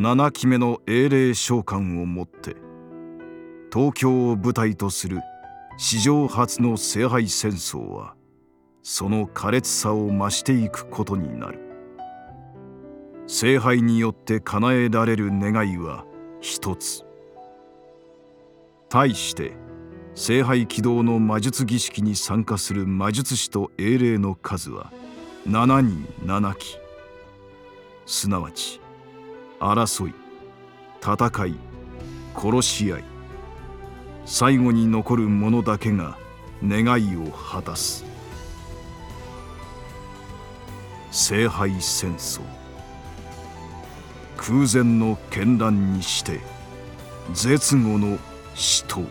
7期目の英霊召喚をもって東京を舞台とする史上初の聖杯戦争はその苛烈さを増していくことになる。聖杯によって叶えられる願いは一つ。対して聖杯起動の魔術儀式に参加する魔術師と英霊の数は7人7機すなわち争い戦い殺し合い最後に残る者だけが願いを果たす。聖杯戦争。空前の絢爛にして絶後の死闘。